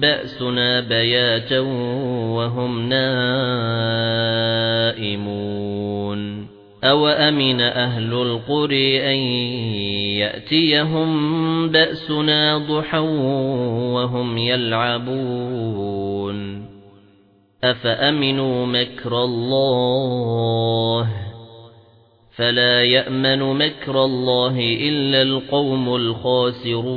بأسنا بياتا وهم نائمون. أو أمن أهل القرى أن يأتيهم بأسنا ضحى وهم يلعبون. أفأمنوا مكر الله؟ فلا يأمن مكر الله إلا القوم الخاسرون.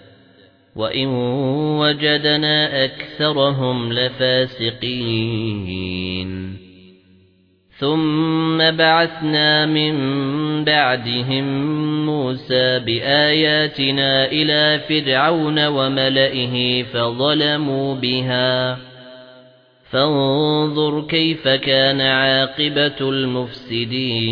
وَإِن وَجَدْنَا أَكْثَرَهُمْ لَفَاسِقِينَ ثُمَّ بَعَثْنَا مِن بَعْدِهِم مُوسَى بِآيَاتِنَا إِلَى فِرْعَوْنَ وَمَلَئِهِ فَظَلَمُوا بِهَا فَانظُرْ كَيْفَ كَانَ عَاقِبَةُ الْمُفْسِدِينَ